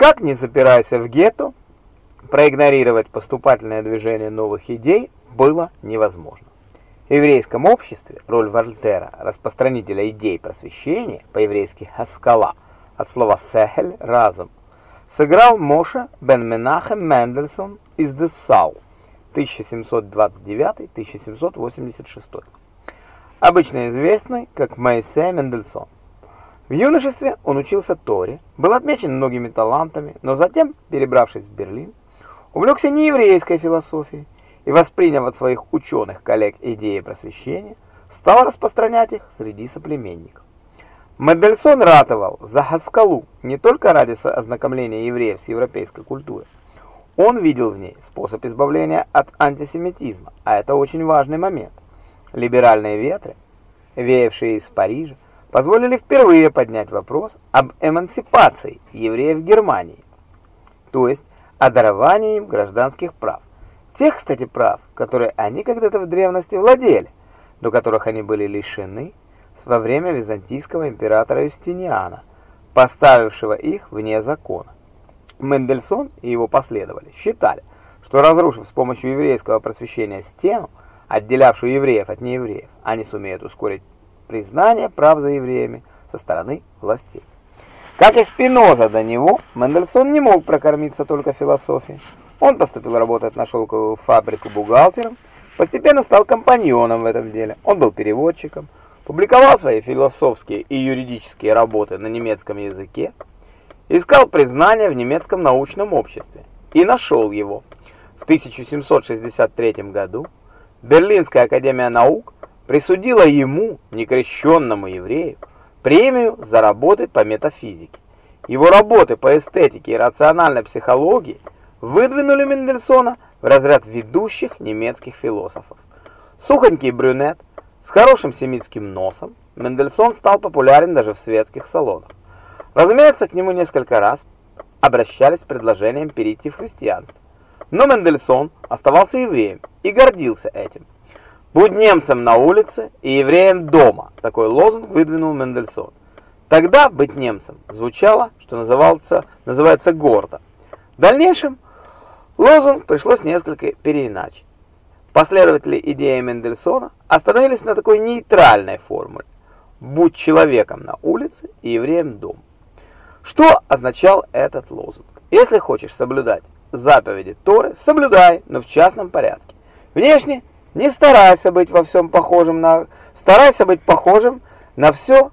Как не запирайся в гетто, проигнорировать поступательное движение новых идей было невозможно. В еврейском обществе роль Вольтера, распространителя идей просвещения, по-еврейски «хаскала», от слова «сехель» – «разум», сыграл Моше бен Менахем Мендельсон из Дессау 1729-1786, обычно известный как Моисей Мендельсон. В юношестве он учился Торе, был отмечен многими талантами, но затем, перебравшись в Берлин, увлекся нееврейской философией и, восприняв от своих ученых коллег идеи просвещения, стал распространять их среди соплеменников. Мендельсон ратовал за Хаскалу не только ради ознакомления евреев с европейской культурой. Он видел в ней способ избавления от антисемитизма, а это очень важный момент. Либеральные ветры, веявшие из Парижа, позволили впервые поднять вопрос об эмансипации евреев в Германии, то есть о даровании им гражданских прав. Тех, кстати, прав, которые они когда-то в древности владели, но которых они были лишены во время византийского императора Юстиниана, поставившего их вне закона. Мендельсон и его последователи считали, что разрушив с помощью еврейского просвещения стену, отделявшую евреев от неевреев, они сумеют ускорить признание прав за евреями со стороны властей. Как и Спиноза до него, Мендельсон не мог прокормиться только философией. Он поступил работать на шелковую фабрику бухгалтером, постепенно стал компаньоном в этом деле. Он был переводчиком, публиковал свои философские и юридические работы на немецком языке, искал признания в немецком научном обществе и нашел его. В 1763 году Берлинская академия наук присудила ему, некрещенному еврею, премию за работы по метафизике. Его работы по эстетике и рациональной психологии выдвинули Мендельсона в разряд ведущих немецких философов. Сухонький брюнет, с хорошим семитским носом, Мендельсон стал популярен даже в светских салонах. Разумеется, к нему несколько раз обращались с предложением перейти в христианство. Но Мендельсон оставался евреем и гордился этим. «Будь немцем на улице и евреем дома» – такой лозунг выдвинул Мендельсон. Тогда быть немцем звучало, что назывался, называется гордо. В дальнейшем лозунг пришлось несколько переиначить. Последователи идеи Мендельсона остановились на такой нейтральной формуле «будь человеком на улице и евреем дома». Что означал этот лозунг? Если хочешь соблюдать заповеди Торы, соблюдай, но в частном порядке. Внешне не старайся быть во всем похожим на... Старайся быть похожим на все,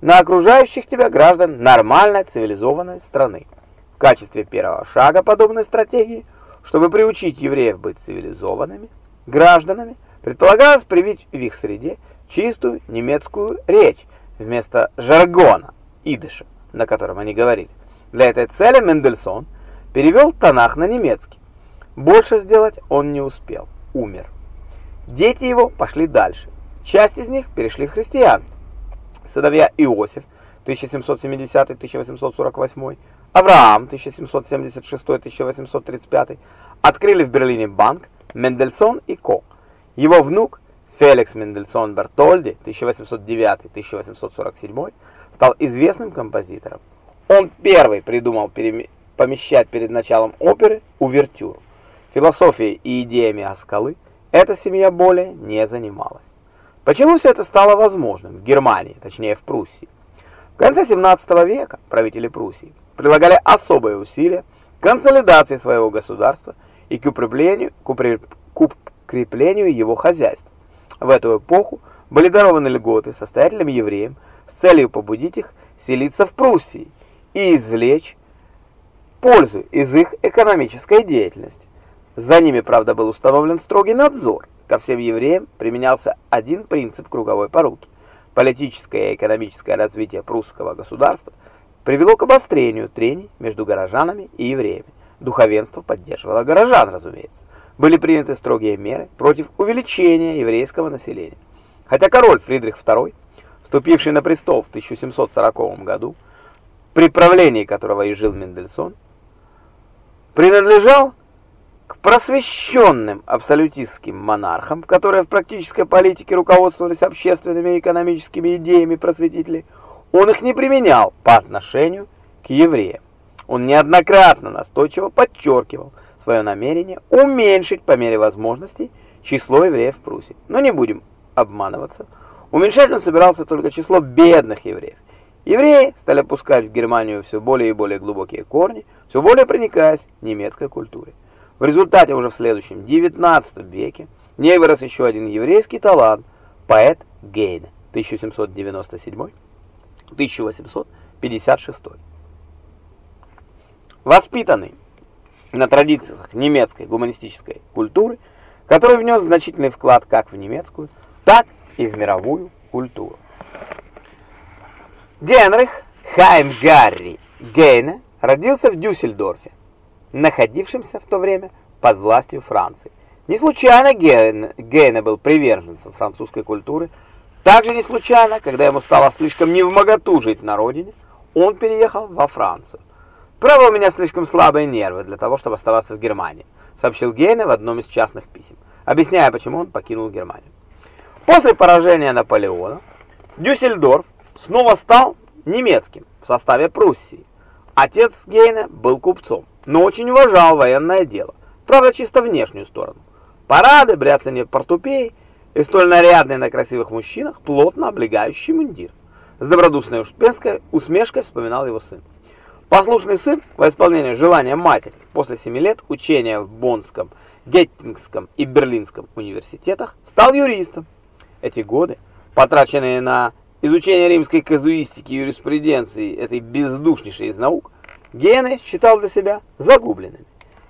на окружающих тебя граждан нормальной цивилизованной страны. В качестве первого шага подобной стратегии, чтобы приучить евреев быть цивилизованными гражданами, предполагалось привить в их среде чистую немецкую речь вместо жаргона, идыша, на котором они говорили. Для этой цели Мендельсон перевел Танах на немецкий. Больше сделать он не успел, умер. Дети его пошли дальше. Часть из них перешли в христианство. Сыновья Иосиф 1770-1848, Авраам 1776-1835 открыли в Берлине банк Мендельсон и Ко. Его внук Феликс Мендельсон Бертольди 1809-1847 стал известным композитором. Он первый придумал помещать перед началом оперы увертюру. Философией и идеями Аскалы – эта семья более не занималась. Почему все это стало возможным в Германии, точнее в Пруссии? В конце 17 века правители Пруссии прилагали особые усилия к консолидации своего государства и к укреплению, к укреплению его хозяйства. В эту эпоху были дарованы льготы состоятельным евреям с целью побудить их селиться в Пруссии и извлечь пользу из их экономической деятельности. За ними, правда, был установлен строгий надзор. Ко всем евреям применялся один принцип круговой поруки. Политическое и экономическое развитие прусского государства привело к обострению трений между горожанами и евреями. Духовенство поддерживало горожан, разумеется. Были приняты строгие меры против увеличения еврейского населения. Хотя король Фридрих II, вступивший на престол в 1740 году, при правлении которого и жил Мендельсон, принадлежал просвещенным абсолютистским монархам, которые в практической политике руководствовались общественными и экономическими идеями просветителей, он их не применял по отношению к евреям. Он неоднократно настойчиво подчеркивал свое намерение уменьшить по мере возможностей число евреев в Пруссии. Но не будем обманываться. Уменьшать он собирался только число бедных евреев. Евреи стали пускать в Германию все более и более глубокие корни, все более проникаясь немецкой культуре. В результате уже в следующем 19 веке в ней вырос еще один еврейский талант – поэт Гейне 1797-1856. Воспитанный на традициях немецкой гуманистической культуры, который внес значительный вклад как в немецкую, так и в мировую культуру. Генрих Хайм Гарри Гейне родился в Дюссельдорфе, находившемся в то время под властью Франции. Не случайно Гейне, Гейне был приверженцем французской культуры, также не случайно, когда ему стало слишком невмоготу жить на родине, он переехал во Францию. «Право, у меня слишком слабые нервы для того, чтобы оставаться в Германии», сообщил Гейне в одном из частных писем, объясняя, почему он покинул Германию. После поражения Наполеона Дюссельдорф снова стал немецким в составе Пруссии. Отец Гейна был купцом, но очень уважал военное дело, правда чисто внешнюю сторону. Парады, бряцание портупеи и столь нарядный на красивых мужчинах плотно облегающий мундир. С добродушной усмешкой вспоминал его сын. Послушный сын, во исполнение желания матери, после семи лет учения в Боннском, Геттингском и Берлинском университетах, стал юристом. Эти годы, потраченные на изучение римской казуистики и юриспруденции, этой бездушнейшей из наук, Гене считал для себя загубленными.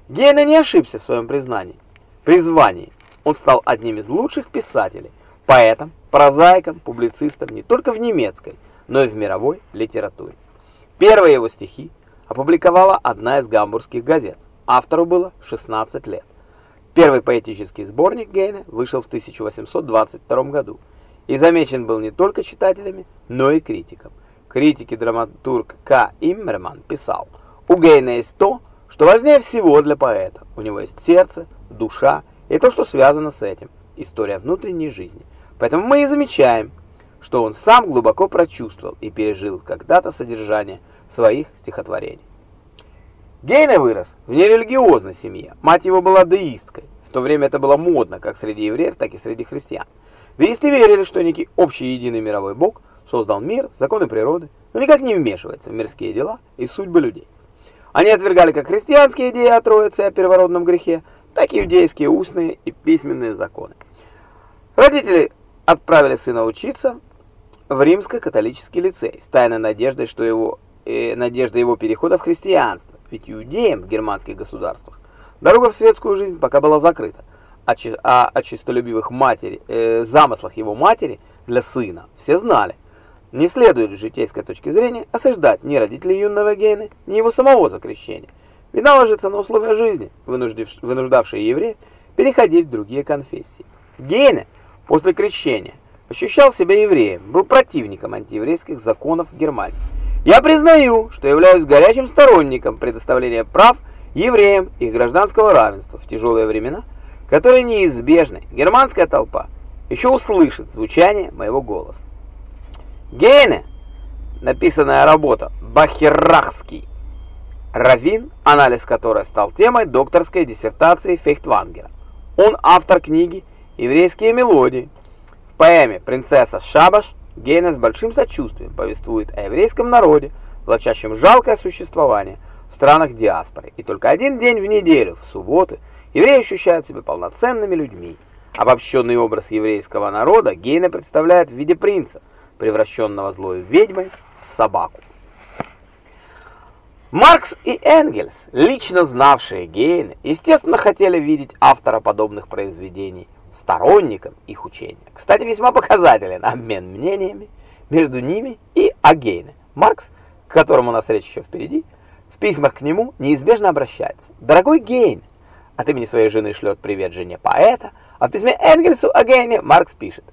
Гене не ошибся в своем признании, призвании. Он стал одним из лучших писателей, поэтом, прозаиком, публицистом не только в немецкой, но и в мировой литературе. Первые его стихи опубликовала одна из гамбургских газет. Автору было 16 лет. Первый поэтический сборник Гейне вышел в 1822 году и замечен был не только читателями, но и критиком. Критик и драматург К. Иммерман писал, «У Гейна есть то, что важнее всего для поэта. У него есть сердце, душа и то, что связано с этим, история внутренней жизни. Поэтому мы и замечаем, что он сам глубоко прочувствовал и пережил когда-то содержание своих стихотворений. Гейне вырос в нерелигиозной семье. Мать его была деисткой. В то время это было модно как среди евреев, так и среди христиан. Деисты верили, что некий общий единый мировой Бог создал мир, законы природы, но никак не вмешивается в мирские дела и судьбы людей. Они отвергали как христианские идеи о Троице и о первородном грехе, так и иудейские устные и письменные законы. Родители отправили сына учиться в римско-католический лицей с тайной надеждой, что его э, надежда его перехода в христианство, ведь иудеям в германских государствах дорога в светскую жизнь пока была закрыта о, о, о чистолюбивых матери, э, замыслах его матери для сына все знали. Не следует с житейской точки зрения осуждать ни родителей юного Гейна, ни его самого за крещение. Вина ложится на условия жизни, вынуждавшие евреев переходить в другие конфессии. Гейне после крещения ощущал себя евреем, был противником антиеврейских законов Германии. Я признаю, что являюсь горячим сторонником предоставления прав евреям их гражданского равенства в тяжелые времена – которые неизбежны, германская толпа еще услышит звучание моего голоса. Гейне, написанная работа Бахеррахский, Равин, анализ которой стал темой докторской диссертации Фейхтвангера. Он автор книги «Еврейские мелодии». В поэме «Принцесса Шабаш» Гейне с большим сочувствием повествует о еврейском народе, влачащем жалкое существование в странах диаспоры, и только один день в неделю, в субботы, Евреи ощущают себя полноценными людьми. Обобщенный образ еврейского народа Гейне представляет в виде принца, превращенного злой ведьмой в собаку. Маркс и Энгельс, лично знавшие Гейне, естественно, хотели видеть автора подобных произведений сторонником их учения. Кстати, весьма показателен обмен мнениями между ними и о Гейне. Маркс, к которому у нас речь еще впереди, в письмах к нему неизбежно обращается. «Дорогой Гейн, от имени своей жены шлет привет жене поэта, а в письме Энгельсу о Гейне Маркс пишет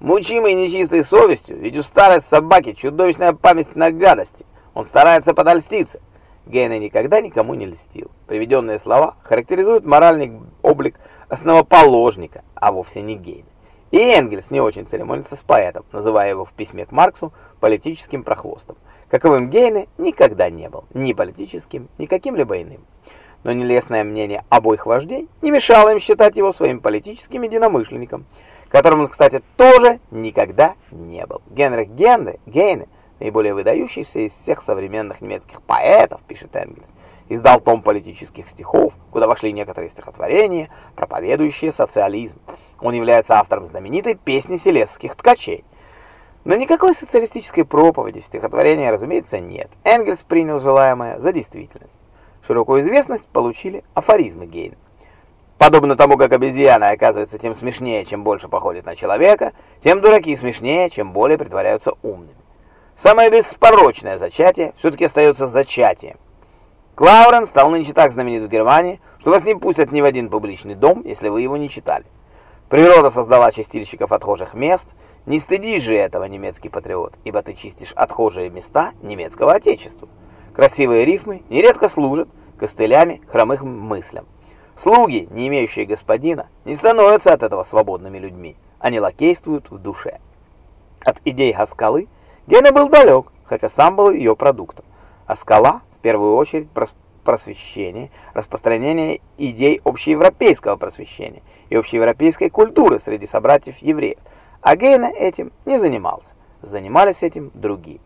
«Мучимый нечистой совестью, ведь у старой собаки чудовищная память на гадости, он старается подольститься». Гейне никогда никому не льстил. Приведенные слова характеризуют моральный облик основоположника, а вовсе не Гейне. И Энгельс не очень церемонится с поэтом, называя его в письме к Марксу политическим прохвостом. каковым Гейне никогда не был, ни политическим, ни каким-либо иным. Но нелестное мнение обоих вождей не мешало им считать его своим политическим единомышленником, которым он, кстати, тоже никогда не был. Генрих Генде, Гейне, наиболее выдающийся из всех современных немецких поэтов, пишет Энгельс, издал том политических стихов, куда вошли некоторые стихотворения, проповедующие социализм. Он является автором знаменитой песни селесских ткачей. Но никакой социалистической проповеди в стихотворении, разумеется, нет. Энгельс принял желаемое за действительность. Широкую известность получили афоризмы Гейна. Подобно тому, как обезьяна оказывается тем смешнее, чем больше походит на человека, тем дураки смешнее, чем более притворяются умными. Самое беспорочное зачатие все-таки остается зачатием. Клаурен стал нынче так знаменит в Германии, что вас не пустят ни в один публичный дом, если вы его не читали. Природа создала чистильщиков отхожих мест, не стыдись же этого, немецкий патриот, ибо ты чистишь отхожие места немецкого отечества. Красивые рифмы нередко служат костылями хромых мыслям. Слуги, не имеющие господина, не становятся от этого свободными людьми, они лакействуют в душе. От идей Хаскалы Гена был далек, хотя сам был ее продуктом. А скала, в первую очередь, просвещение, распространение идей общеевропейского просвещения и общеевропейской культуры среди собратьев-евреев. А Гейна этим не занимался. Занимались этим другие.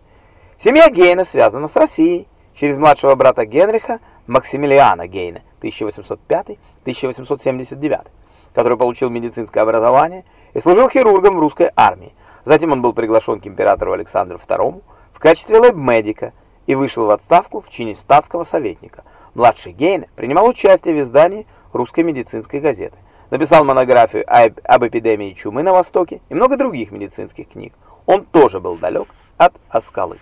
Семья Гейна связана с Россией через младшего брата Генриха Максимилиана Гейна 1805-1879, который получил медицинское образование и служил хирургом в русской армии. Затем он был приглашен к императору Александру II в качестве лейб-медика и вышел в отставку в чине статского советника. Младший Гейн принимал участие в издании русской медицинской газеты. Написал монографию об эпидемии чумы на Востоке и много других медицинских книг. Он тоже был далек от Аскалы.